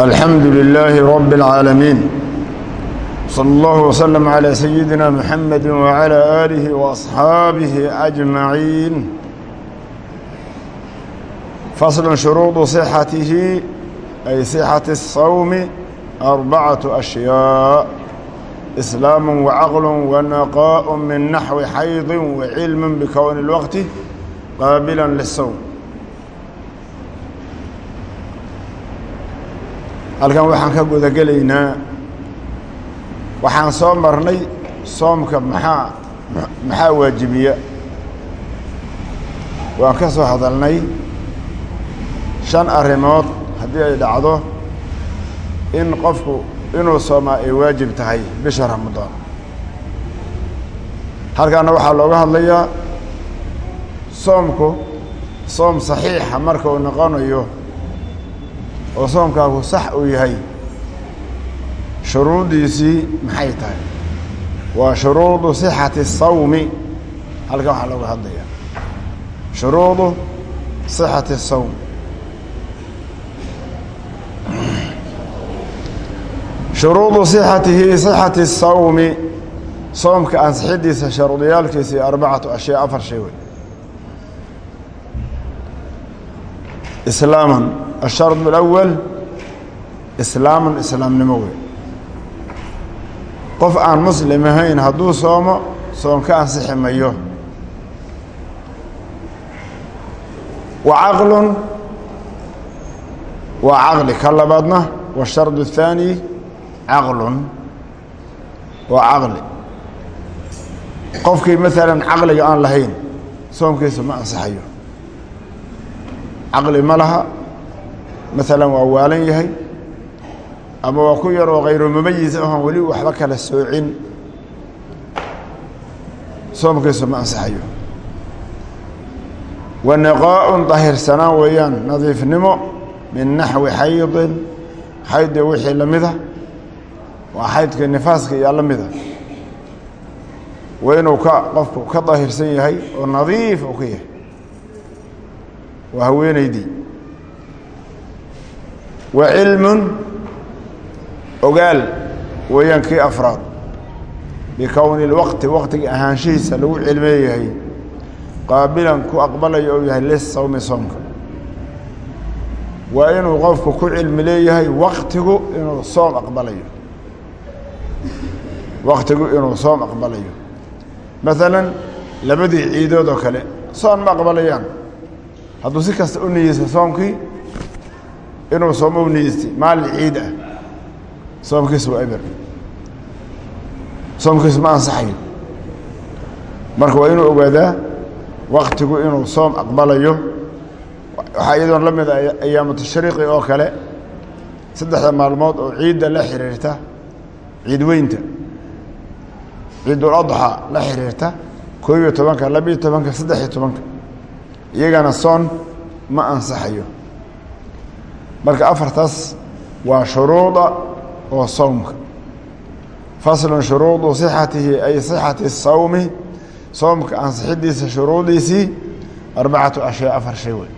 الحمد لله رب العالمين صلى الله وسلم على سيدنا محمد وعلى آله وأصحابه أجمعين فصل شروط صحته أي صحة الصوم أربعة أشياء إسلام وعقل ونقاء من نحو حيض وعلم بكون الوقت قابلا للصوم halkan waxaan ka guda gelaynaa waxaan soo marnay soomka maxaa maxaa waajibiya? Waan ka soo hadalnay shan arrimood haddii ay dhacdo in qofku inuu soomaa ay waajib tahay bisha ramadaan halkaana waxaa looga hadlayaa soomku soom saxiixa marka uu noqonayo oo soonkaagu sax uu yahay shuruudiisii maxay tahay? Waa shuruudu sixati sawmi. Halkan waxaa looga hadlayaa. Shuruudu sixati sawm. Shuruudu sixatihi sixati sawmi. Soomka ansixidiisa sharuudiyaalkiisii arbacatu ashyaa afar shay wey islaaman. الشharط الأول islaamu islaamnimo wey qof aan muslim ahayn hadduu soomo soom ka ansixi mayo wa caqlu waa caqli ka labaadna والsharط الثاني caqlu waa caqli qofkii maala caqliga aan lahayn soomkiisa ma ansixayo caqli ma laha maalan waa waalan yahay ama waa ku yaroo khayru mumayis ahoon weli waxba kala soocin. Soomkiisu ma ansaxayo. Wa niqaa'un dahirsanaan weeyaan nadiifnimo min naxwi xaydin xaydii wixii la mida waa xaydkii nifaaska iyaa la mida waa inuu ka ka daahirsan yahay oo nadiif uu ka yahay. Waa cilmun ogaal weeyaan kii afraad. Bikowni lwaqti waqtiga ahaanshihiisa lagu cilmeeyahay qaabilan ku aqbalaya ou yahay lisawmi soomka waa inuu qofku ku cilmi leeyahay waktigu inuu soom aqbalayo. Waktigu inuu soom aqbalayo. Maalan labadii ciidood oo kale soon ma aqbalayaan. Hadduu si kasta u niyeysa soomkii inuu soomo u ciid ah. Soomkiisu waa eber. Soomkiisu ma ansaxayo. Marka waa inuu ogaadaa waktigu inuu soom aqbalayo. Waxaa iyadoon la mid a ayaamu tashriiqi oo kale. Saddexda maalmood oo ciidda la xiriirta ciid weynta. Ciidul adxa la xiriirta koob iyo tobanka labiyo tobanka saddex iyo tobanka. Iyagana soon ma ansaxayo marka afartaas waa shuruuda oo sowmka faslun shuruudu sixatihi ay sixati الsawmi soomka ansixidiisa shuruudiisii arbacatu ashyaa afar shay wey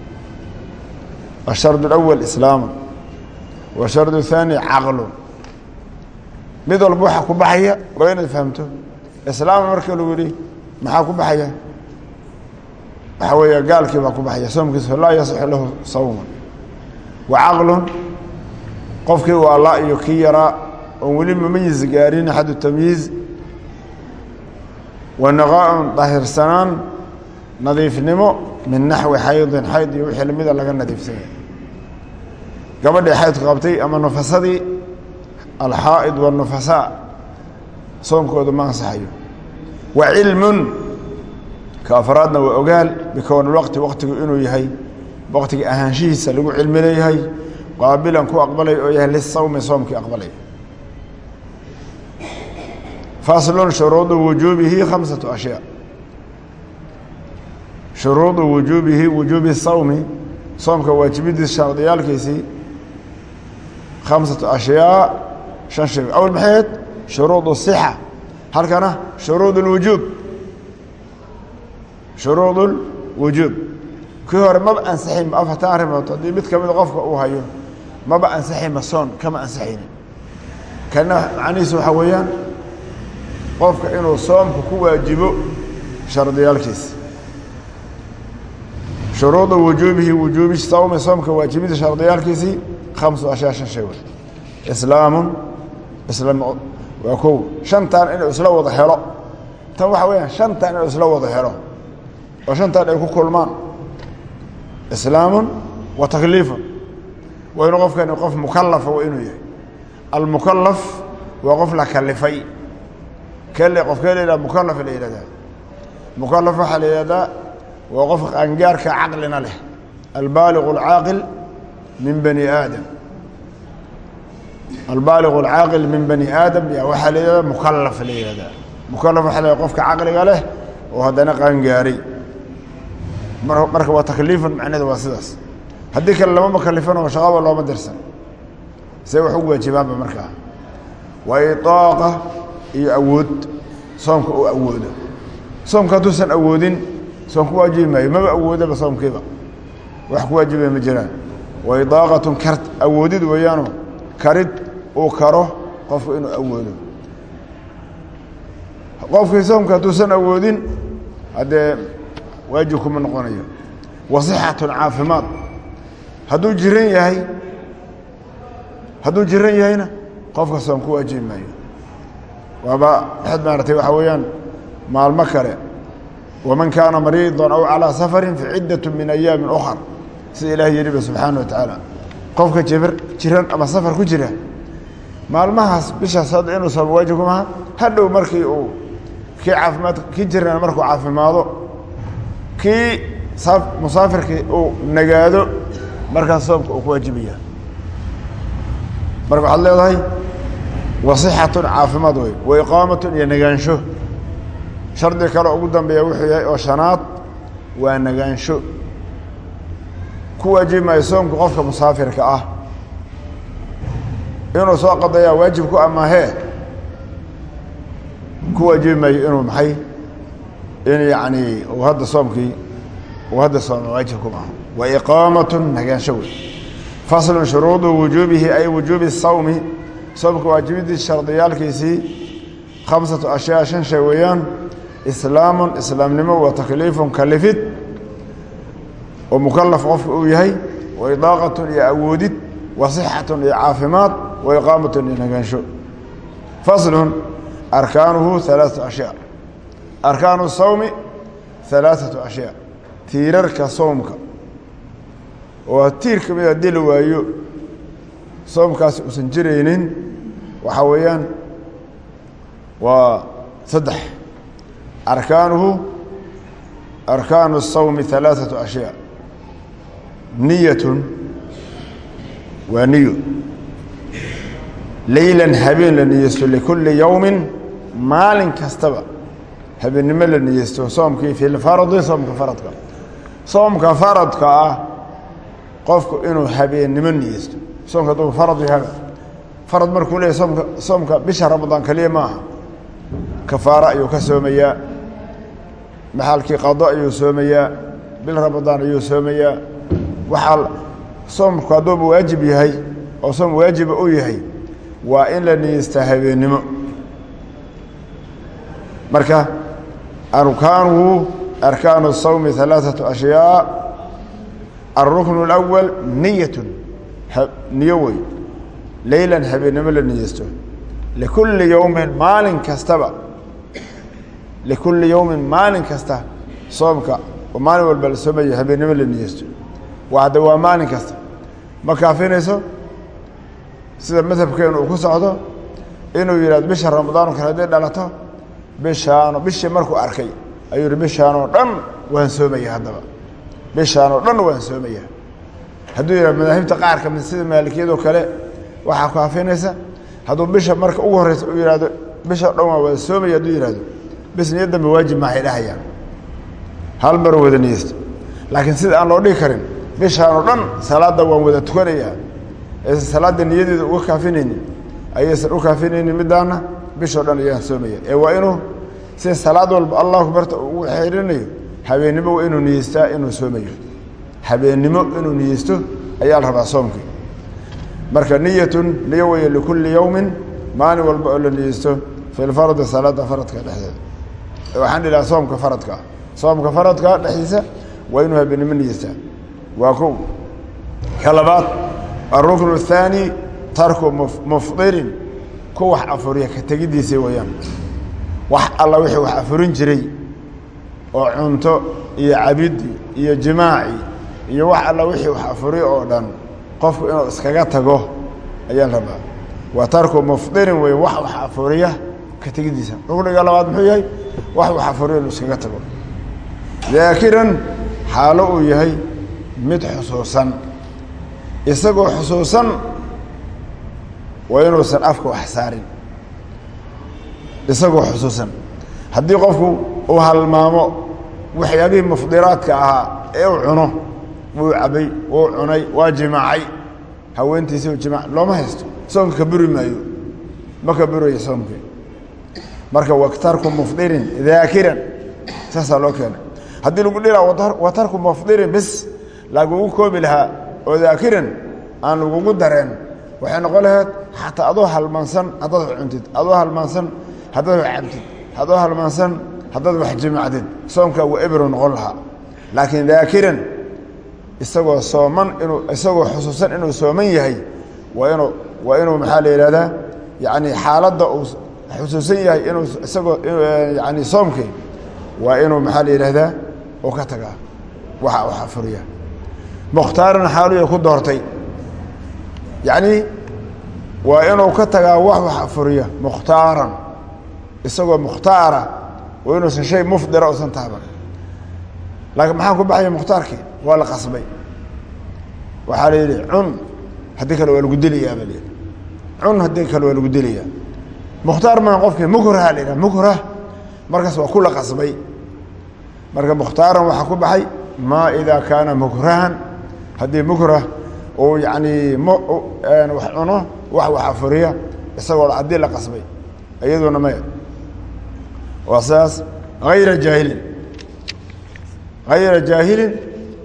الsharد الأول islaama والsharد الثاني caqlu mid walba waxa ku baxaya waa inaad fahamto islaama marka lagu yihi maxaa ku baxaya waxaa weeya gaalkii baa ku baxaya soomkiisa laa yaصixu lahu sawma wa caqlu qofkii waa la iyo kii yaraa oon weli mumayis gaarin xad tamyiiz wa niqaaun dahirsanaan nadiifnimo min naxwi xaydin xayd iyo wixii lamida laga nadiifsanya gabadhii xaydku qabtay ama nufasadii alxaa'id wanufasaa soonkooda ma ansaxayo. Wa cilmun ka afraadna waa ogaal bikowni waqti waqtigu inuu yahay waqtiga ahaanshihiisa lagu cilmi leeyahay qaabilan ku aqbalay oo yahay lisawmi soomkii aqbalay. Faslun shuruudu wujuubihi khamsatu ashyaa. Shuruudu wujuubihi wujuubi sawmi soomka waajibidiisa shardiyaalkiisii khamsatu ashyaa shan shay awal maxayd shuruudu sixa. Halkana shuruud اlwujuub shuruud اlwujuub kii hore maba ansixinba afartan arrimood haddii mid ka mida qofka uu hayo maba ansixinba soon kama ansixaynin kana macnihiisu waxaa weeyaan qofka inuu soomka ku waajibo shardiyaalkiisa shuruuda wujuubihi wujuubi sawmi soomka waajibida shardiyaalkiisii khamsu ashyaa shan shay wey islaamun islaam waa kow. Shantan inuu isla wada helo. Tan waxa weeyaan shantan inuu isla wada helo. Oo shantan ay ku kulmaan islaamun wa takliifun waa inuu qofkani qof mukalafa waa inuu yahay. Almukalaf waa qof la kalifay kele qofkee la yidhaha mukalaf la yihahdaa mukalaf waxaa la yihahdaa waa qof qaangaarka caqlina leh. Albaaliq اlcaaqil min bani aadam. Albaaliq اlcaaqil min bani aadam ya waxaa la yihahdaa mukalaf la yihahdaa mukalaf waxaa la qofka caqliga leh oo haddana qaangaaray marka waa takliifan macneeda waa sidaas. Haddii kale lama makalifano shaqaba looma dirsan. See wax ugu waajibaanba markaa. Waa iطaaqa iyo awood. Soomka uu awoodo soomka hadduusan awoodin soom ku waajibi maayo. Maba awoodaba soomkiiba. Wax ku waajibaya ma jiraan. Wa idaaqatun kart. Awoodid weeyaano. Karid uu karo qofku inuu awoodo. Qofkii soomka hadduusan awoodin haddee waajib kuma noqonayo. Wa sixatun caafimaad. Hadduu jiran yahay hadduu jiran yahayna qofka soom ku waajibi maayo. Waaba waxaad maaratay waxaa weeyaan maalmo kale. Waman kaana mariidan aw calىa safarin faciddat min ayaami ukar sida ilaah yidhiba subxaana wa tacaala. Qofka jibir jiran ama safar ku jira maalmahaas bishaas hadda inuu sooma waajib ku maha hadhow markii uu kii caafimaad kii jirana markuu caafimaado kii musaafirkii uu nagaado markaas soomka uu ku waajibaya. Marka waxaad leedahay wasixatun caafimaad wey wa iyo nagaansho. Shardi kale ugu dambeeya wuxuu yahay oo shanaad waa nagaansho. Ku waajibi maayo soomka qofka musaafirka ah. Inuu soo qadayaa waajib ku amaahee ku waajibi maayo inuu maxay in yacni uu hadda soomkii hadda sooma waajib ku maaha wa iqaamatun nagaansho wey faslun shuruudu wujuubihi ay wujuubi sawmi. Soomka waajibidiis shardiyaalkiisii khamsatu ashyaa shan shay weeyaan. Islaamun islaamnimo wa takliifun kalifid. Oo mukalaf qofka uu yahay. Wa idaaqatun iyo awoodid. Wa sixatun iyo caafimaad. Wa iqaamatun iyo nagaansho. Faslun arkaanuhu alaaثatu ashyaa arkaanu sawmi alaaثatu ashyaa tiirarka soomka oo tiir ka mid haddii la waayo soomkaasi uusan jiraynin waxaa weeyaan waa saddex arkaanuhu arkaanu الsawmi ثalaaثaةu ashyaa niyatun waa niyo leylan habeen la niyeysto likulli yowmin maalin kastaba habeennimo la niyeysto soomkii fi lfardi soomka faradka. Soomka faradka ah qofku inuu habeennimo niyeysto. Soomka hadduu farad yahay farad markuu leeyahy soomka soomka bisha ramadaan keliya ma aha kafaaro ayuu ka soomayaa maxalkii qado ayuu soomayaa bil ramadaan ayuu soomayaa. Waxaa soomku hadduuba waajib yahay oo soom waajiba u yahay waa in la niyeystaa habeennimo. Marka arkaanuhu arkaanu الsawmi ثalaaثaةu ashyaa alrukn اlأwal niyatun niyo wey leylan habeennimo la niyeysto likulli yowmin maalin kastaba likulli yowmin maalin kasta soomka oo maalin walba la soomaya habeennimo la niyeysto wada waa maalin kasta ma kaafinayso sida madhabkeenu uu ku socdo inuu yidhahdo bisha ramadaano kale hadday dhalato bishaano bishii markuu arkay ayuu yihi bishaanoo dhan waan soomaya haddaba. Bishaanoo dhan waan soomaya. Hadduu yidhahdo madaahibta qaar ka mid sida maalikiyadoo kale waxaa kaafinaysa hadduu bisha marka ugu horreysa uu yihahdo bisha dhan waa wada soomaya hadduu yihahdo bis niyo dambe waajib maxay dhahayaan. Hal mar wada niyeysta laakiin sida aan loo dhigi karin bishaanoo dhan salaadda waan wada tukanayaa. Aysan salaadda niyadeeda uga kaafinaynin ayaysan u kaafinaynin middaana bishoo dhan ayaan soomaya. Ee waa inuu si salaad walba allahu barta ugu xirinayo. Habeennimo inuu niyeystaa inuu soomayo. Habeennimo inuu niyeysto ayaa la rabaa soomkii. Marka niyatun niyo weeye likulli yowmin maalin walba oo la niyeysto fi salaada faradka dhexdeeda. Waxaan dhilaha soomka faradka. Soomka faradka dhexdiisa waa inuu habeennimo niyeystaa waa kow ka labaad alruknu الthaani tarku mufdirin. Ku wax afuriya ka tegidiisa weeyaan wax alla wixii wax afurin jiray oo cunto iyo cabidi iyo jimaaci iyo wax alla wixii wax afuri oo dhan qofku inuu iskaga tago ayaan rabaa. Waa tarku mufdirin wey wax wax afuriya ka tegidiisa rukniga labaad muxuu yahay? Wax wax afuriya inuu iskaga tago. Daakiran xaalo uu yahay mid xusuusan. Isagoo xusuusan waa inuusan afka wax saarin isagoo xusuusan. Haddii qofku uu halmaamo waxyaabihii mufdiraadka ahaa ee uu cuno wuu cabay wuu cunay waa jimaacay haweentiisi jimac looma haysto. Soomka ka buri maayo. Ma ka burayo soomkii marka watarku mufdirin daakiran saasaa loo keenay. Haddii lagu dhilaa wa tarku mufdirin bis lagugu koobi lahaa oo daakiran aan lagugu dareen waxay noqon lahayd xataa adoo halmaansan haddaad cuntid adoo halmaansan haddaad wax cabtid adoo halmaansan haddaad wax jimacdid soomkaa waa ebro noqon lahaa. Laakiin daakiran isagoo sooman inuu isagoo xusuusan inuu sooman yahay waa inuu waa inuu maxaa la yidhahdaa yacni xaaladda uu xusuusan yahay inuu isagoo yani soomkii waa inuu maxaa la yidhaahdaa? Uu ka tagaa. Waxa wax afuriya mukhtaaran xaaluya ku doortay. Yacni waa inuu ka tagaa wax wax afuriya mukhtaaran isagoo mukhtaara waa inuusan shay mufdira usan taaban laakiin maxaa ku baxaya mukhtaarkii? Waa la qasbay. Waxaa la yidhi cun haddii kale waa lagu dilayaa baa layidhi cun haddii kale waa lagu dilayaa mukhtaar maa qofkii mukraha la yidhaha mukrah markaas waa ku la qasbay. Marka mukhtaaran waxaa ku baxay maa idaa kaana mukrahan haddii mukrah uu yacni m wax cuno wax wax afuriya isagoo haddii la qasbay iyaduna maya waa sidaas hayra jaahilin. Hayra jaahilin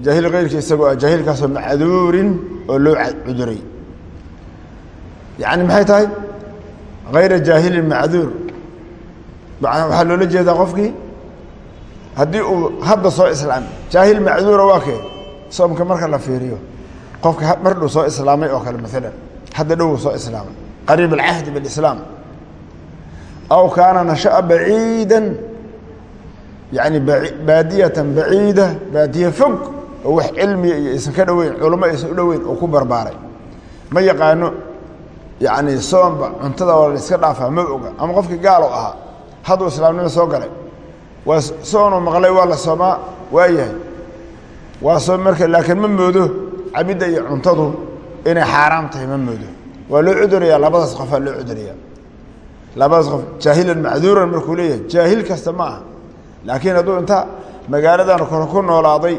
jaahil kayrka isagoo ah jaahilkaasoo macduurin oo loo cuduray. Yani maxay tahay? Hayra jaahilin macduur. Waxaa loola jeedaa qofkii haddii uu hadda soo islaamay jaahil macduura waa kee? Soomka marka la fiiriyo qofka mar dhow soo islaamay oo kale maalan hadda dhow soo islaamay. Qariib alcahdi biاlislaam aw kaana nashaأa baciida yani baadiyatan baciida baadiye fog oo wax cilmiya iyo aysan ka dhoweyn culamo aysan u dhoweyn oo ku barbaaray ma yaqaano yani soomba cuntada waa la iska dhaafaa ma oga ama qofkii gaalo ahaa hadduu islaamnimo soo galay waa soonuu maqlay waa la soomaa waa yahay waa soom marka laakiin ma moodo cabidda iyo cuntadu inay xaaraam tahay ma moodo waa loo cudurayaa labadaas qofaa loo cudurayaa labadaas qof jaahilan macduuran markuu leeyahay jaahil kasta ma aha. Laakiin hadduu inta magaaladan kale ku noolaaday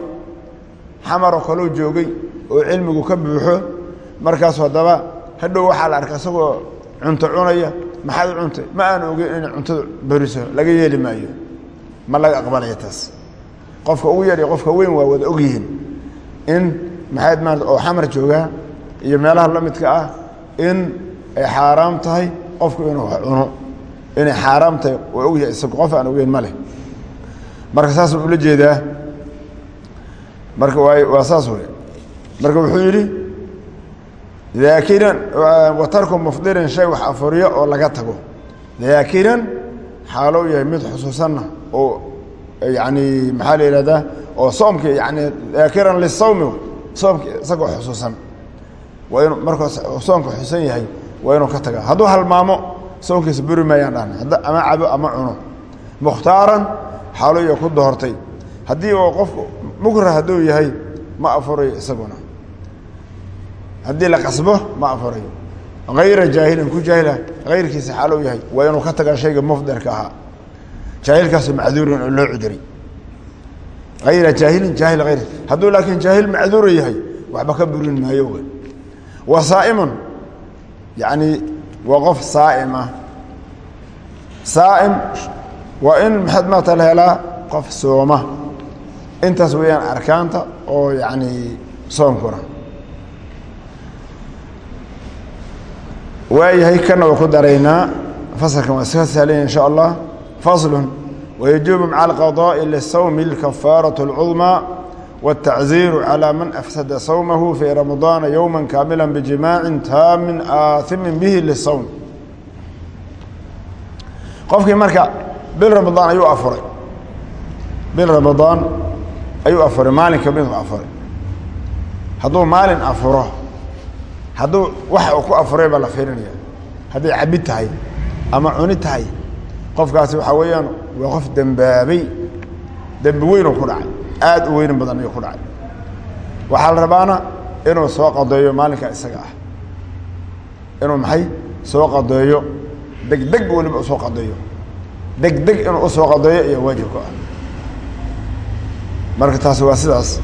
xamaroo kaleu joogay oo cilmigu ka buuxo markaas haddaba hadhow waxaa la arka isagoo cunto cunaya maxaad u cuntay? Ma aan ogeyn inay cuntadu beriso laga yeeli maayo. Ma laga aqbalaya taas. Qofka ugu yar qofka weyn waa wada ogyihiin in maxayd maarata oo xamar joogaa iyo meelaha la midka ah in ay xaaraam tahay qofku inuu cuno inay xaaraam tahay waa ogyahay isagu qof aan ogeyn ma leh. Marka saasuu ula jeedaa marka waa saas wey marka wuxuu yidhi daakiran wa tarku mufdirin shay wax afuriyo oo laga tago. Daakiran xaalo u yahay mid xusuusanna oo yani maxaa la yihahdaa oo soomki yani daakiran lisawmi soomki isagoo xusuusan. Waa inuu markuu soomka xusuusan yahay waa inuu ka taga hadduu halmaamo soonkiisa buri maayaan dhahna ama cabo ama cuno. Mukhtaaran xaalo iyo ku doortay. Haddii oo qofku mukrah hadduu yahay ma afurayo isaguna. Haddii la qasbo ma afurayo hayra jaahilin ku jaahila hayrkiisa xaalo yahay waa inuu ka tagaa shayga mufdirka ahaa. Jaahilkaasu macduurin oo loo cuduray hayra jaahilin jaahil hayr hadduu laakiin jaahil macduura yahay waxba ka burin maayo. Wa saa'imun yacni waa qof saa'im ah saa'im waa in maxaad maata la helaa qof sooma intaas weeyaan arkaanta oo yacni soomkuna waayahay kana waa ku daraynaa fasalkan waa iska sahlanya in sha allah faslun wayajuubu maca alqadaa'i lisawmi alkafaaraة اlcudmaa wاtacziiru calى man afsada sawmahu fii ramadaana yowma kaamila bijimaacin taamin aaimin bihi lisawm qofkii marka bil ramadaan ayuu afuray bil ramadaan ayuu afuray maalinka miduu afuray hadduu maalin afuro hadduu wax uu ku afuray baa la fiirinaya hadday cabid tahay ama cuni tahay qofkaasi waxaa weeyaan waa qof dembaabay dembi weyn oo ku dhacay aada u weynin badan ayuu ku dhacay. Waxaa la rabaana inuu soo qadeeyo maalinka isaga ah. Inuu maxay soo qadeeyo? Degdeg weliba u soo qadeeyo. Degdeg inuu u soo qadeeyo iyo waajib ku ah. Marka taasi waa sidaas.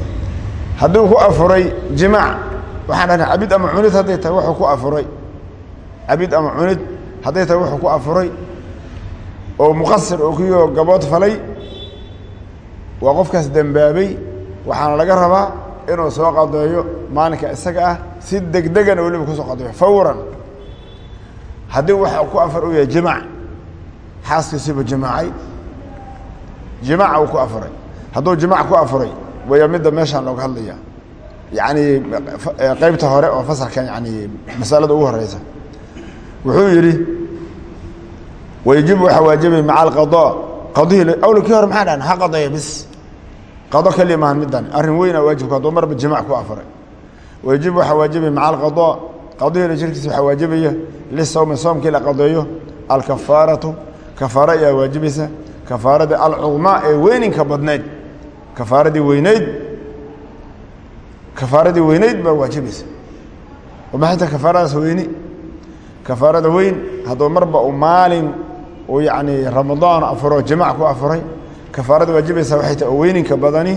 Hadduu ku afuray jimaac waxaan dhahna cabid ama cunid hadday tahay wuxuu ku afuray. Cabid ama cunid hadday tahay wuxuu ku afuray. Oo muqasir oo kuyo gabood falay waa qofkaas dembaabay waxaana laga rabaa inuu soo qadeeyo maalinka isaga ah si degdegana weliba ku soo qadeeyo fawran. Haddii waxa ku afar u yahay jimaac. Xaaskiisiiba jimaacay jimaaca uu ku afuray. Hadduu jimaac ku afuray waya midda meeshaan looga hadlaya yacni qeybta hore oo fasalkan yani masalada ugu horeysa wuxuu yidhi wayajibu waxaa waajibay maca alqada qadihii awlkii hore maxaa dhahan ha qadeeya bis qado keliya maahan middan. Arrin weyna waajibku hadduu marba jimaac ku afuray. Wayajibu waxaa waajibay maca alqada qadihila jirkiisa waxaa waajibaya. Lisawmi soomkii la qadeeyo. Alkafaaratu. Kafaaro ayaa waajibaysa kafaaradii alcudmaa ee weyninka badnayd. Kafaaradii weyneyd kafaaradii weyneyd baa waajibaysa oo maxay tahay kafaaradaas weyni? Kafaarada weyn hadduu marba uu maalin uu yacni ramadaan afuro jimaac ku afuray kafaarada waajibaysa waxay tahay weyninka badani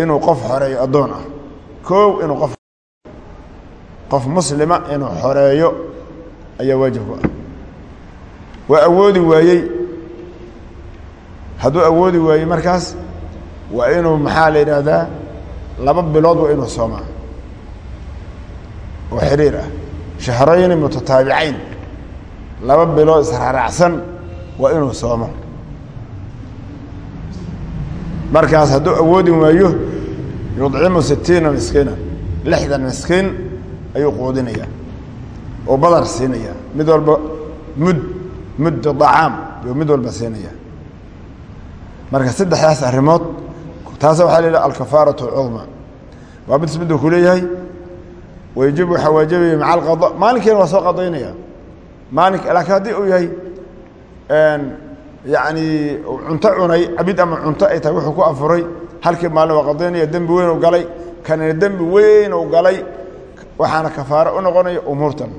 inuu qof xoreeyo addoon ah. Koow inuu qof qof muslima inuu xoreeyo ayaa waajib ku ah. Waa awoodi waayey. Hadduu awoodi waayey markaas waa inuu maxaa la yidhaahdaa? Laba bilood waa inuu soomaa. Oo xiriir ah. Shahrayni mutataabicayn laba bilood israaraacsan waa inuu soomo markaas hadduu awoodi waayo yudcimu sitiina miskiina. lixdan miskiin ayuu quudinaya oo badar siinaya. mid walba mud mud dacaam ayuu mid walba siinaya. marka saddexdaas arrimood taasa waxaa la yidhaha alkafaaratu cudma waa mid miduu ku leeyahay. wayajibu waxaa waajibaya maca alqada. maalinkiina waa soo qadaynaya. maalink laakiin haddii uu yahay yacni cunto cunay cabid ama cunto ay tahay wuxuu ku afuray. Halkii maalin waa qadaynaya dembi weyn u galay. Kanina dembi weyn u galay. Waxaana kafaaro u noqonaya umuurtan.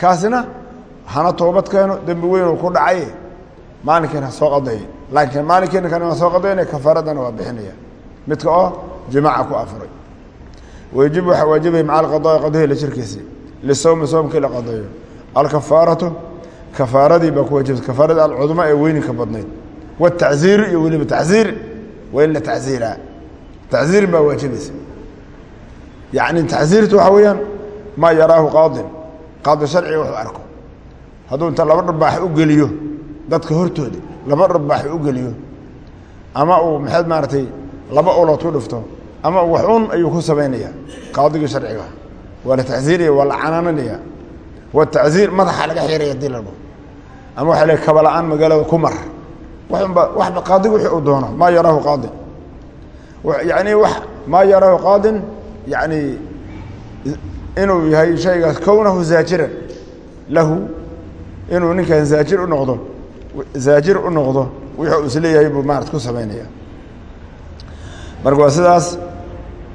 Kaasina hana toobad keeno dembi weyn uu ku dhacay. Maalinkiina soo qadeeyay laakiin maalinkiina kana waa soo qadaynaya kafaaradana waa bixinaya. Midka oo jimaaca ku afuray. Wayajibu waxaa waajibaya maca alqadaai qadahi la jirkiisi lisawmi soomkii la qadeeyo alkafaaratu kafaaradii baa ku waajibta kafaaradii alcudma ee weyninka badnayd. Wataziiru iyo weliba taziir waa in la taziiraa taziir baa waajibaysa yacni taziirtu waxaa weeyaan maa yaraahu qaadin. Qaadi sharciga wuxuu arko. Hadduu inta laba dharbaax u geliyo dadka hortooda laba dharbaax u geliyo ama uu maxaad maaragtay laba ulood ku dhifto ama wax un ayuu ku samaynaya qaadigii sharciga. Waa la taziiraya waa la canaananaya waa taziir madaxa laga xiraya haddii la dho ama waxa le kaba-la-aan magaalada ku mar. Waxunba waxba qaadigu wixii uu doono maa yaraahu qaadin yani wa maa yaraahu qaadin yani inuu yahay shaygaas kownahu zaajiran. Lahu inuu ninkan zaajir u noqdo zaajir u noqdo wixii uu is leeyahay buu maarata ku samaynaya marka waa sidaas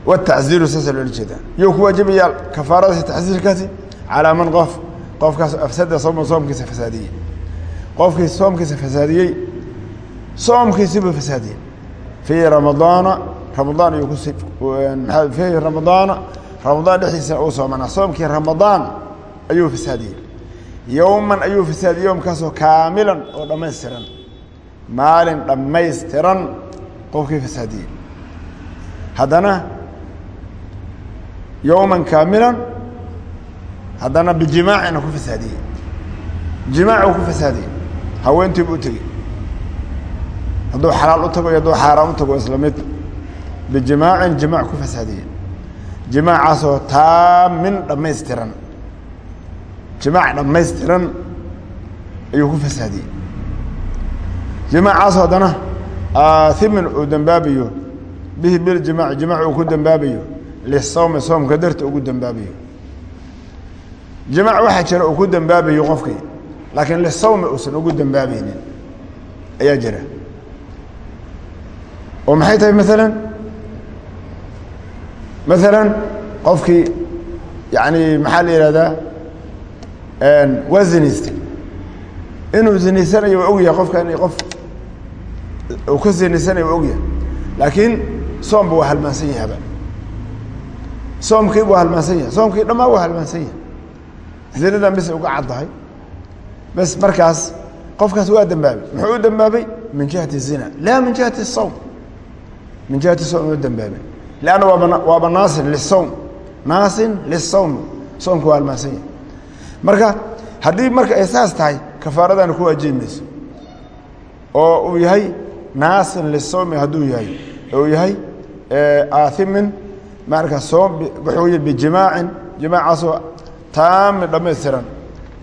wataziiru saasa loola jeedaa yuu ku waajibaya kafaaradaasi taziirkaasi calaa man qof qofkaas afsada sooma soomkiisa fasaadiyey qofkii soomkiisa fasaadiyey soomkiisibuu fasaadiyey fii ramadaana ramadaan maa fii ramadaana ramadaan dhexdiisa uu soomanaa soomkii ramadaan ayuu fasaadiyey yowman ayuu fasaadiyey yowmkaasoo kaamilan oo dhammaystiran maalin dhammaystiran qofkii fasaadiyey haddana yowman kaamilan haddana bijimaacina ku fasaadiyey. Jimaac ku fasaadiyey. Haweentii buu u tegey. Hadduu xalaal u tago iyo hadduu xaaraan u tago isla mid bijimaacin jimaac ku fasaadiyey. Jimaacaasoo taamin dhammaystiran. Jimaac dhammaystiran ayuu ku fasaadiyey. Jimaacaasoo haddana aathimin uu dembaabayo bihi biljimaac jimaac uu ku dembaabayo lisawmi soomka darta ugu dembaabayo jimaac waxaa jira uu ku dembaabayo qofkii laakiin lisawmi uusan ugu dembaabaynin ayaa jira. Oo maxay tahay maalan maalan qofkii yani maxaa la yihahdaa waa zinaystay inuu zinaysanayo waa ogyahay qofkani qof uu ka zinaysanayo waa ogyahay. Laakiin soomba waa halmaansan yahaba soomkii buu halmaansan yahay. Soomkii dhammaan waa halmaansan yahay zinadan bis uga caddahay. Bas markaas qofkaas waa dembaabay muxuu u dembaabay min jihati zina. Laa min jihati sawm min jihati sawm u dembaabay lanna waaba naasin lisawm naasin lisawm soomka waa halmaansan yahay marka haddii marka ay saas tahay kafaaradana ku waajibi oo uu yahay naasin lisawmi hadduu yahay. Uu yahay aathimin marka soom wuxuu bijimaacin jimaacaasoo taamin dhammaystiran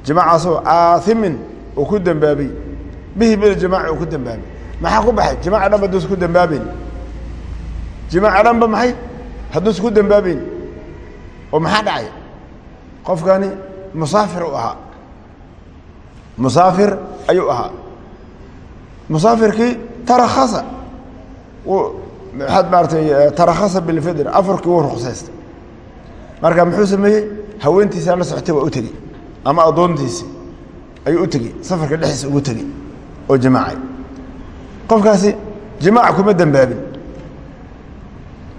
jimaacaasoo aathimin uu ku dembaabay bihi biljimaaci uu ku dembaabay maxaa ku baxay? Jimaaca dhanba haduusa ku dembaabeyn jimaaca dhanba maxay? Hadduusa ku dembaabeyn oo maxaa dhacay? Qofkani musaafir u ahaa. Musaafir ayuu ahaa. Musaafirkii tarakasa maxaad maaratay tarakasa bilfidr afarkii wuu ruqsaystay marka muxuu sameeyey? Haweentiisa la socotay waa u tegey ama addoontiisi ayuu u tegey safarka dhexdiisa ugu tegey oo jimaacay qofkaasi jimaaca kuma dembaabin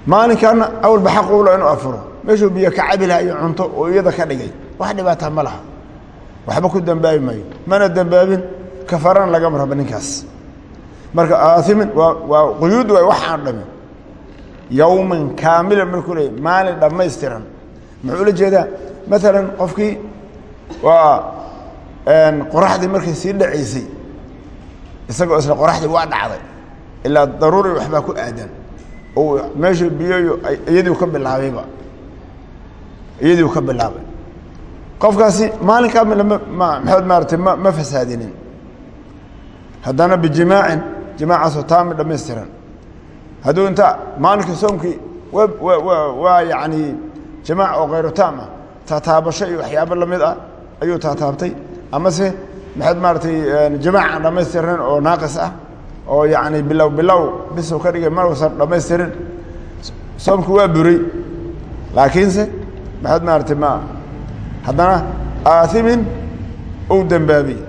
maalinkaana awalba xaq ula inuu afuro. Meeshuu biyo ka cabi laha iyo cunto oo iyada ka dhigay. Wax dhibaataa ma laha. Waxba ku dembaabi maayo. Mana dembaabin kafarana lagama rabo ninkaas. Marka aathimin waa waa quyuud waay wax aan dhamin. Yowman kaamilan markuu leeyay maalin dhammaystiran muxuu ula jeedaa? Maalan qofkii waa qoraxdii markay sii dhacaysay isagoo isla qoraxdii waa dhacday ilaa daruuri waxbaa ku aadan. Oo meeshu biyoyo iyadiiu ka bilaabayba iyadiiu ka bilaabay. Qofkaasi maalin kaamila ma ma ma fasaadinin. Haddana bijimaacin jimaacaasoo taami dhamaystiran hadduu inta maalinka soomkii wa wa wa waa yacni jimaac oo khayru taam ah. Taataabasho iyo waxyaabo la mid ah ayuu taataabtay. Amase maxaad maaratay jimaac aan dhamaystirnayn oo naaqis ah oo yacni bilow bilow bisow ka dhigay maruusan dhamaystirin soomkii waa buray. Laakiinse maxaad maaratay ma haddana aathimin ou dembaabay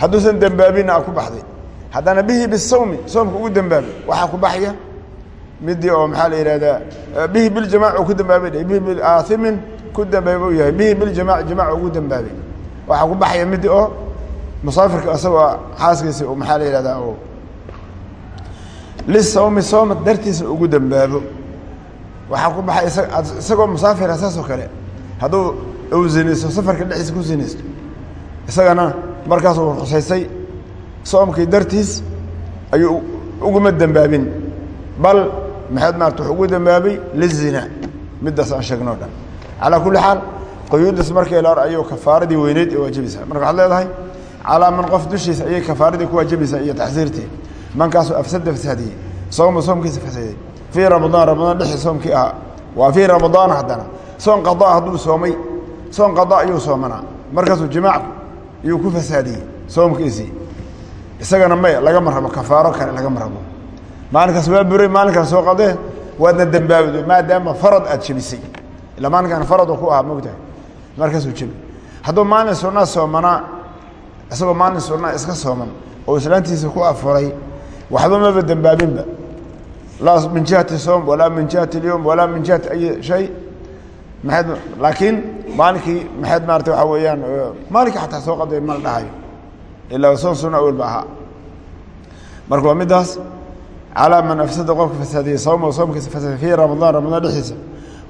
hadduusan dembaabinna a ku baxday. Haddana bihi bisawmi soomka ugu dembaabay waxaa ku baxaya midii oo maxaa la yihahdaa bihi biljamac uu ku dembaabay bihi biaathimin ku dembaabay u yahay bihi biljamac jamac ugu dembaabay waxaa ku baxaya midii oo musaafirka isagoo xaaskiisi maxaa la yihahdaa lisawmi sooma dartiisa ugu dembaabo waxaa ku baxay isagoo musaafira saas oo kale. Hadduu uu zinaysto safarka dhexdiisa ku zinaysto isagana markaasuu rusaysay soomkii dartiis ayuu uguma dembaabin bal maxaad maarata wuxuu ugu dembaabay lizina middaas aan sheegno o dhan. Calaa kulli xaal quyuuddaas markii la hor ayuu kafaaradii weyneyd ee waajibaysaa marka waxaad leedahay calaa man qof dushiisa ayay kafaaradii ku waajibaysaa iyo taxsiirtii. Mankaasoo afsada fasaadiyey sooma soomkiisa fasaadiyey fii ramadaan ramadaan dhexii soomkii ahaa. Waa fii ramadaan haddana. Soon qada hadduu soomay soon qada ayuu soomanaa markaasuu jimaac iyuu ku fasaadiyey soomkiisii isagana may lagama rabo kafaaro kale lagama rabo maalinkaas waa buray maalinkaas soo qadee waadna dembaabido maadaama farad aad jebisay. Ila maalinkaan faradu ku ahaa mogtahay markaasuu jebi hadduu maalin sunaa soomanaa isagoo maalin sunaa iska sooman oo islaantiisa ku afuray waxba maba dembaabinba laa min jihati soom walaa min jihati اlyowm walaa min jihati ay shay. Maaad laakiin maalinkii maxaad maarata waxaa weeyaan maalinkii xataa soo qaday ma la dhahayo. Ilaa soon suna awel ba ahaa. Marka waa middaas calaa man afsada qofka fasaadiyey sawma soomkiisa fasaad fii ramadaan ramadaan dhexdiisa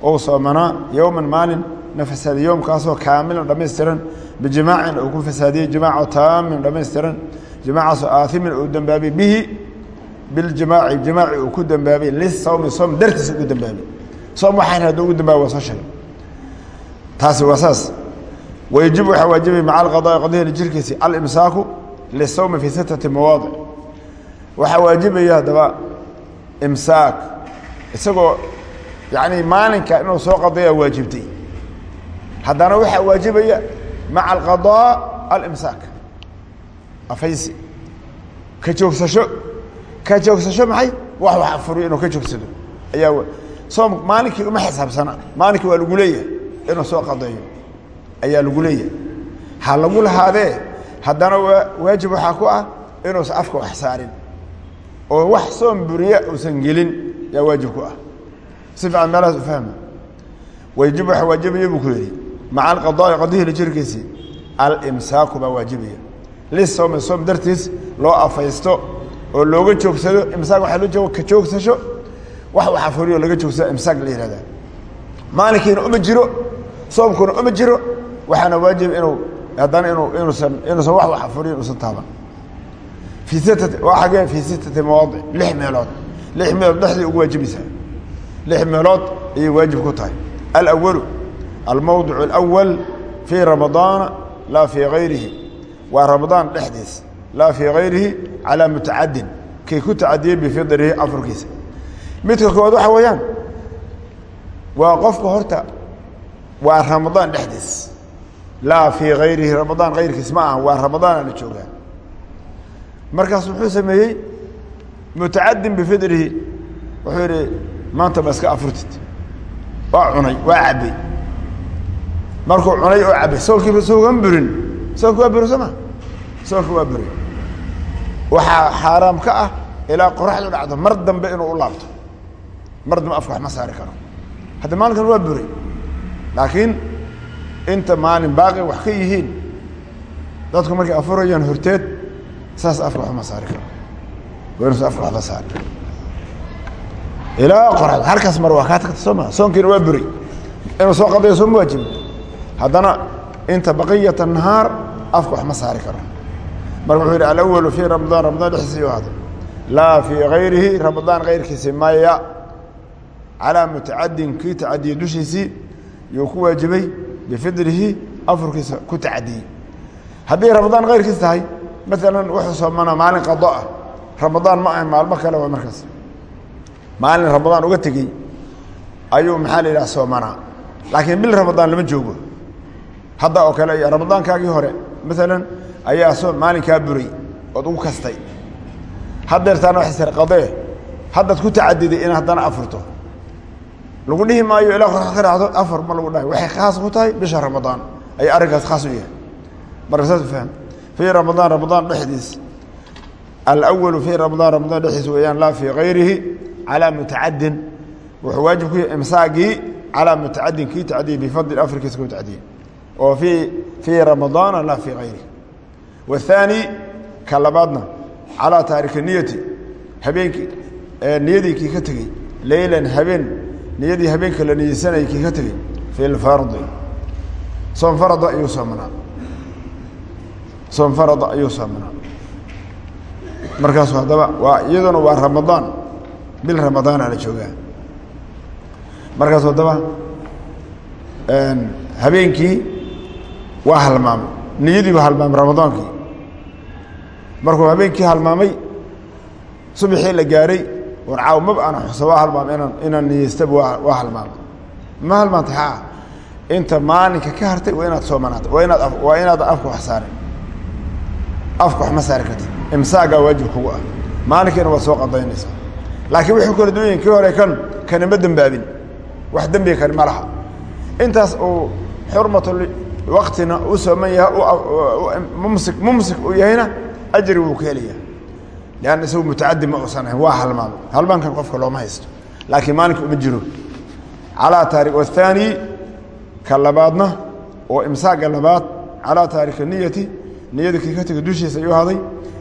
ou soomanaa yowman maalin na fasaadiy yowmkaasoo kaamilan dhammaystiran bijimaacin uu ku fasaadiyey jimaaco taamin dhammaystiran jimaacaasoo aaimin uu dembaabay bihi biljimaaci jimaaci uu ku dembaabay lisawmi soom dartiisa ugu dembaabay soom waxaan hadduu ugu dambaabay waa soo sheegay taasi waa saas wayajib waxaa waajibay maca alqadaai qadihina jirkiisi alimsaaku lisawmi fii sittati mawaadic waxaa waajibaya haddaba imsaak. Isagoo yacni maalinka inuu soo qadaya waajibtay. Haddana waxaa waajibaya maca alqadaa alimsaak. Afaysi. Ka joogsasho. Ka joogsasho maxay? Wax wax afuriyo inuu ka joogsado. Ayaa soom maalinkii uma xisaabsana. Maalinkii waa lagu leeyahay inuu soo qadeeyo ayaa lagu leeyahay. Ha lagu lahaadee haddana waajib waxaa ku ah inuusan afka wax saarin oo wax soom buriya uusan gelin yaa waajib ku ah. Si fiican meelahaas u fahma. Wayjib waxaa waajibaya buu ku yidhi maca alqadaai qadihila jirkiisii alimsaaku baa waajibaya. Lisawmi soom dartiis loo afaysto oo looga joogsado imsaak waxaa loo jooga ka joogsasho wax wax afuriyo laga joogsado imsaak la yihahdaa maalinkiina uma jiro soomkuna uma jiro waxaana waajib inuu haddana inuu inuusan wax wax afuriyo inuusan taaban waa xagee fii sittati mawaadic lix meelood lix meelood dhexdii ugu waajibaysaa lix meelood ayay waajib ku tahay. Alawalu almowdic alawal fii ramadaana laa fii gayrihi. Waa ramadaan dhexdiis laa fii gayrihi calaa mutacadin. Kay ku tacadiyey bifidrihi afurkiisa. Midka koowaad waxa weeyaan waa qofka horta waa ramadaan dhexdiis. Laa fii gayrihi ramadaan kayrkiis ma aha waa ramadaana la joogaa markaas muxuu sameeyey mutacadin bifidrihi. Wuxuu yidhi maanta ma iska afurtid. Waa cunay waa cabbay. Markuu cunay oo cabbay soonkiiba soogan burin. Soonki waa burin soo ma? Soonki waa burin. Waxaa xaaraam ka ah ilaa qoraxdu dhacdo mar dambe inuu u laabto. Mar dambe afka wax ma saari karo. Hadda maalinkan waa buray laakiin inta maalin baaqi wax ka yihiin dadku markay afurayaan horteed saas afka wax ma saari karo waa inuusan afka la saari ilaa qoraxdu halkaas mar waa kaa tagta soonkiina waa buray inuu soo qadayo sooma waajibin haddana inta baqiyata nahaar afka wax ma saari karo. Marka wuxuu yidhi alawalu fii ramadaan ramadaan dhexdiisa ahaaday laa fii gayrihi ramadaan kayrkiisi maya. Calaa mutacadin kii tacadiyey dushiisii yuu ku waajibay bifidrihi afurkiisa ku tacadiyey. Haddii ramadaan kayrkiis tahay maalan wuxuu soomana maalin qado ah. Ramadaan ma ahan maalmo kale waa markaas. Maalin ramadaan uga tegey ayuu maxaa la yidhaha soomanaa laakiin bil ramadaan lama joogo. Hadda oo kale ramadaankaagii hore maalan ayaa soo maalinkaa buray ood ugu kastay. Haddeertaana waxay sar qadee haddaad ku tacadiday in haddana afurto. Lagu dhihi maayo ilaa qorax ka raacdo afar ma lagu dhahay. Waxay khaas ku tahay bisha ramadaan ay arrinkaas khaas u yahay marka saas fahm fii ramadaan ramadaan dhexdiis. Alawalu fii ramadaan ramadaan dhexdiis weeyaan laa fii gayrihi calaa mutacadin. Wuxuu waajib ku yahay imsaagii calaa mutacadin kii tacdiyey bifadli afrikiisa ku tacdiyey oo fii fii ramadaana laa fii gayrihi. Waathaani ka labaadna calaa taariki niyati habeenkii niyadii kii ka tegey leylan habeen niyadii habeenka la niyeysanayay kii ka tegey fi lfardi soom farada ayuu soomanaa soom farada ayuu soomanaa markaasu haddaba waa iyaduna waa ramadaan bil ramadaana la joogaa markaasu haddaba habeenkii waa halmaamay. Niyadii waa halmaamay ramadaankii markuu habeenkii halmaamay subaxii la gaaray war caaw maba ana xusa waa halmaamay inaan inaan niyeystaba waa waa halmaamay. Ma halmaantay haa inta maalinka ka hartay waa inaad soomanaato waa inaad waa inaad afka wax saarin afka wax ma saari kartid imsaagaa waajib kugu ah. Maalinkiina waad soo qadaynaysaa laakiin wuxuu kala duwan yahin kii hore kan kanima dembaabin wax dembiga kani ma laha. Intaas uu xurmatul waktina u sooman yahay mumsik mumsik uu yahayna ajri wuu ka helayaa. Leanna isagu mutacadi ma uusan waa halmaamo halmaankan qofka looma haysto. Laakiin maalinka uma jiro. Calaa taari wathaani ka labaadna oo imsaaga labaad calaa taarika niyati niyada kii ka tega dushiisa ayuu haday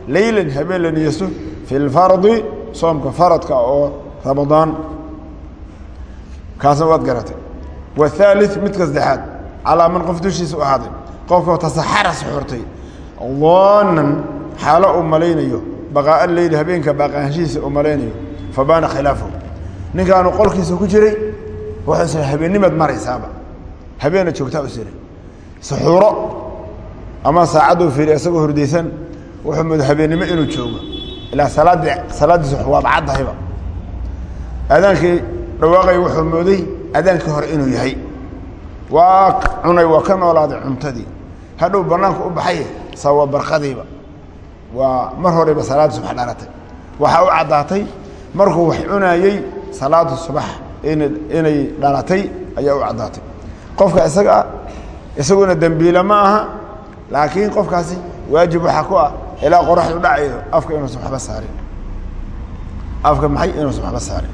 leylan habeen la niyeysto fi lfardi soomka faradka oo ramadaan kaasna waad garatay. Wathaalith midka saddexaad calaa man qof dushiisa u ahaaday qofkao tasaxara suxuurtay daanan xaalo uu malaynayo baqaa'a leyli habeenka baaqaanshihiisa uu malaynayo fa baana khilaafahu ninkaanu qolkiisa ku jiray wuxuuse habeennimaad maraysaaba. Habeena joogtaa u siray. Suxuuro ama saacadduu fiiriya isagoo hordaysan wuxuu mooda habeennimo inuu joogo. Ilaa salaaddii salaaddiis waaba caddahayba. Aadaankii dhawaaqay wuxuu mooday adaankii hore inuu yahay. Waa cunay waa ka noolaaday cuntadii. Hadhow bannaanka u baxay sawa barqadiiba waa mar horeyba salaadda subax dhalatay waxaa u caddaatay markuu wax cunaayey salaada subax inay dhalatay ayaa u caddaatay. Qofka isaga ah isaguna dembiila ma aha laakiin qofkaasi waajib waxaa ku ah ilaa qoraxdu dhacaydo afka inuusan waxba saarin afka maxay inuusan waxba saarin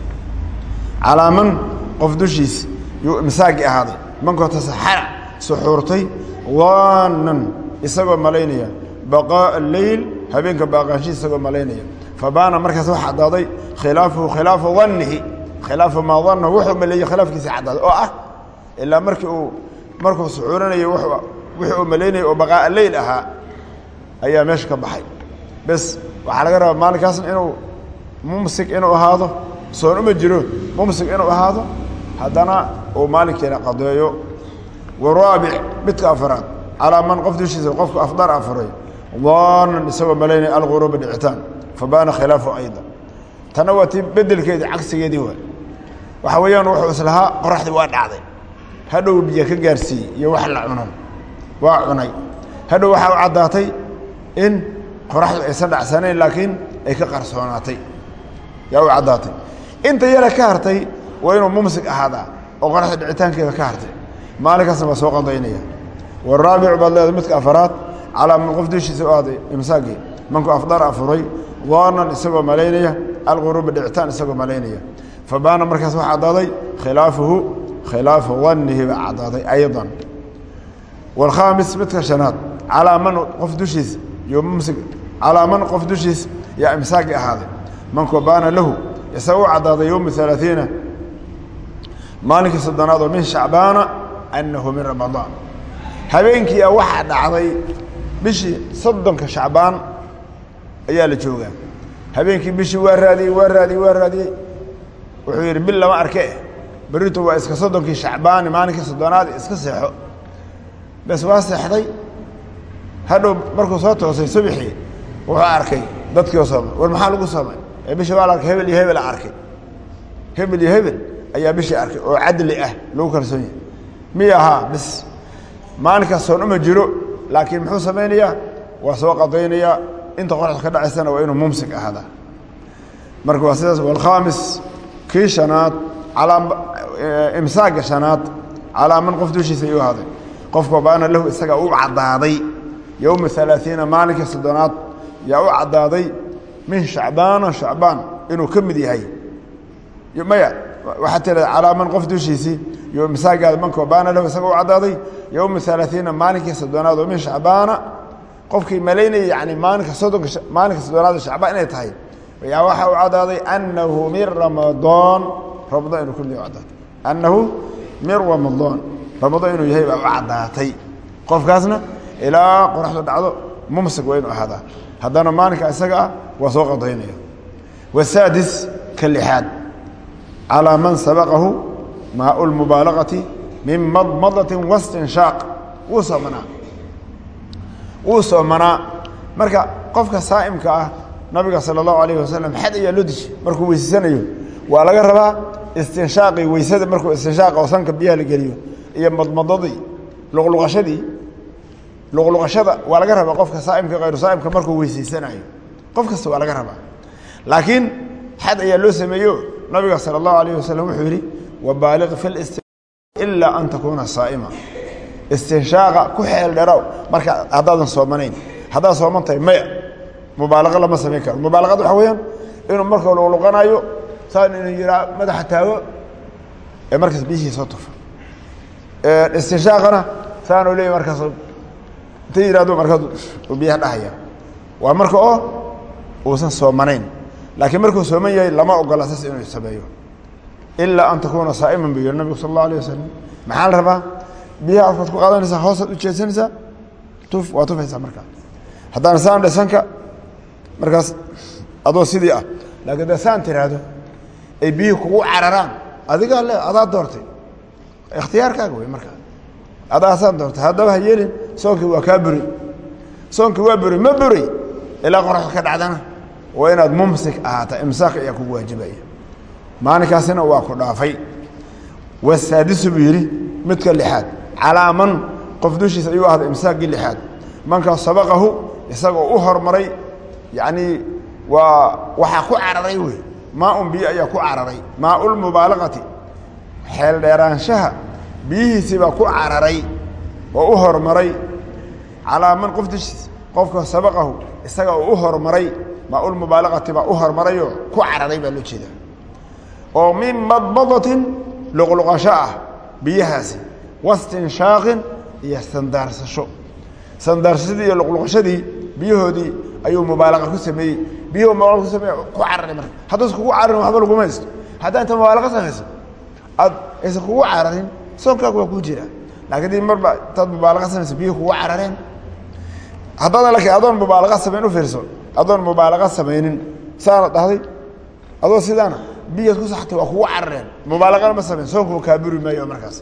calaaman qof dushiis yuu imsaagi ahaaday mankoo tasaxara suxuurtay waanan isagoo malaynaya baqaa'a leyl habeenka baaqaanshiis isagoo malaynaya. Fa baana markaas wax caddaaday khilaafuhu khilaafu dannihi khilaafu maa dannahu wuxuu maleeyey khilaafkiisa caddaaday oo ah ilaa markii uu markuu suxuurinaya wixii uu malaynaya oo baqaa'a leyl ahaa ayaa meesha ka baxay. Bes waxaa laga rabaa maalinkaasna inuu mumsik inuu ahaado soon uma jiro mumsik inuu ahaado haddana uu maalinkiina qadeeyo waraabic midka afaraad calaa man qof dushiisa qofku afdar afuray daanan isagoo malaynaya alquruuba dhicitaan fa baana khilaafu ayda. Tanna waa tii bedelkeedii cagsigeedii waay. Waxa weeyaan wuxuu islahaa qoraxdii waa dhacday. Hadhow biyo ka gaarsiiyey iyo wax la cunan waa cunay. Hadhow waxaa u caddaatay in qoraxdu aysan dhacsanayn laakiin ay ka qarsoonaatay. Yaa u caddaatay. Inta yara ka hartay waa inuu mumsik ahaadaa oo qoraxda dhicitaankeeda ka hartay. Maalinkaasna waa soo qadaynaya waraabicu baad leeda midka afaraad calaa qof dushiisa u aaday imsaagii. Manku afdar afuray daanan isagoo malaynaya alquruuba dhicitaan isagoo malaynaya. Fa baana markaas waxaa caddaaday khilaafuhu khilaafu dannihi baa caddaaday aydan waalkhaamis midka shanaad. Calaa man qof dushiisa calaa man qof dushiisa yaa imsaagi ahaaday mankoo baana lahu isaga u caddaaday yowma alaaiina maalinkii soddonaad oo min shacbaana annahu min ramadaan. Habeenkiia waxaa dhacday bishii soddonka shacbaan ayaa la joogaa. Habeenkii bishii waa raadiyey waa raadiyey waa raadiyey. Wuxuu yidhi bil lama arke. Berito waa iska soddonkii shacbaani maalinkii soddonaad iska seexo bes waa seexday. Hadhow markuu soo toosay subixii wuxuu arkay dadkii oo soomay. War maxaa lagu soomay? Ee bishii waa la arkay hebel iyo hebel a arkay. Hebel iyo hebel ayaa bishii arkay oo cadli ah lagu kalsoon yahay. Miy ahaa? Bis maalinkaas soon uma jiro laakiin muxuu samaynayaa? Waa soo qadaynayaa. Inta qoraxda ka dhacaysana waa inuu mumsik ahaadaa. Marka waa sidaas walkhaamis kii shanaad alaa imsaaga shanaad calaa man qof dushiisa ayuu ahaaday qofka baana lahu isagaa u caddaaday yowma alaaiina maalinkii soddonaad yaa u caddaaday min shacbaana shacbaan inuu ka mid yahay. Maya waxaa tirada calaa man qof dushiisii iyo masaagaada manko baana lahu isaga u caddaaday yowma alaaiina maalinkii soddonaad oo min shacbaana. Qofkii malaynaya yani maalinka soddonka maalinka soddonaad shacbaan inay tahay yaa waxaa u caddaaday annahu min ramadaan ramadaan inuu kulli caddaatay annahu min ramadaan ramadaan inuu yahay baa u caddaatay qofkaasna ilaa qoraxdu dhacdo mumsik waa inuu ahaadaa. Haddana maalinka isaga ah waa soo qadaynaya. Wasaadis ka lixaad calaa man sabaqahu maau lmubaalaqati min madmadatin wastinshaaq. Wuu soomanaa wuu soomanaa marka qofka saa'imka ah nabiga sala allahu alayhi wasalam xad ayaa loo deji markuu weysasanayo waa laga rabaa istinshaaqii weysada markuu istinshaaq oo sanka biyaha la geliyo iyo madmadadii luqluqashadii luqluqashada waa laga rabaa qofka saa'imka hayru saa'imka markuu weysaysanayo qof kasta waa laga rabaa. Laakiin xad ayaa loo sameeyo nabiga salى اllahu alayh wasalam wuxuu yidhi wabaaliq fi sti ilaa an takuuna saa'ima. Istinshaaqa ku xeel dherow marka haddaadan soomanayn haddaad sooman tahay maya. Mubaalaqo lama samayn karo. Mubaalaqada waxa weeyaan inuu marka luqluqanayo saan inuu yihaa madaxa taago ee markaas biyihii soo tufa istinshaaqana saanuu leeyay markaas inta yihahdo markaas biyaha dhahaya. Waa marka oo uusan soomanayn. Laakiin markuu sooman yahay lama ogola saas inuu sameeyo. Ilaa an takuuna saa'iman buu yihi nabigu sal allahu alayh wasalam maxaa la rabaa? Biyaha afkaad ku qaadanaysaa hoosaad u jeedsanaysaa tuf waa tufaysaa markaa haddaan saan dhe sanka markaas adoo sidii ah. Laakiin dee saan tiraahdo ay biyihii kugu cararaan. Adigaa le adaa doortay ikhtiyaarkaaga wey markaa adaasaan doortay haddaba ha yeelin soonkii waa kaa buri. Soonkii waa buri ma buri ilaa qoraxda ka dhacdana. Waa inaad mumsik ahaata imsaaq ayaa kugu waajibaya. Maalinkaasina waa ku dhaafay. Wasaadisu buu yidhi midka lixaad. Calaa man qof dushiisa ayuu ahda imsaaqii lixaad. Mankaa sabaqahu isagoo u hormaray yacnii waa waxaa ku cararay wey maaun biyo ayaa ku cararay. Maaulmubaalaqati xeel dheeraanshaha biyihiisii baa ku cararay oo u hormaray calaa man qof qofka sabaqahu isaga u hormaray maaulmubaalaqati baa u hormarayoo ku cararay baa loo jeedaa. oo min madmadatin luqluqasho ah biyahaasi wastinshaaqin iyo sandaarsasho. Sandaarsashadii iyo luqluqashadii biyahoodii ayuu mubaalaqa ku sameeyey biyuhu mubaalaqa ku sameeye ku cararay marka. Hadduusa kugu cararin waxba laguma haysto haddaa inta mubaalaqa samayso aad aysan kugu cararin soonkaagu waa kuu jira. Laakiin dii marba intaad mubaalaqa samayso biyuhu kugu carareen haddaadan laakiin adoon mubaalaqa samayn u fiirso. Adoon mubaalaqa samaynin saana dhahday? Adoo sidaana biyaad ku saxtay waa kugu carareen mubaalaqana ma samayn soonku kaa buri maayo markaas.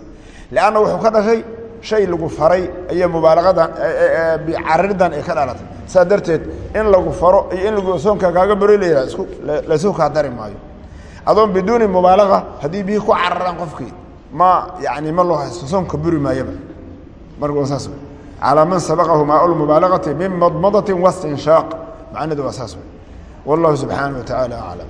Leanna wuxuu ka dhashay shay lagu faray iyo mubaalaqadan cararidan ay ka dhalatay saa darteed in lagu faro iyo in soonka kaaga buri la laysu kaa dari maayo adoon biduuni mubaalaqa haddii biyi ku cararaan qofkii ma yani ma loo haysto soonka buri maayaba. Marka saas. Wey calaa man sabaqahu maa lmubaalaqati min madmadatin wastinshaaq macnahedu waa saas. Wey wallahu subxaanaه wa tacaala aclam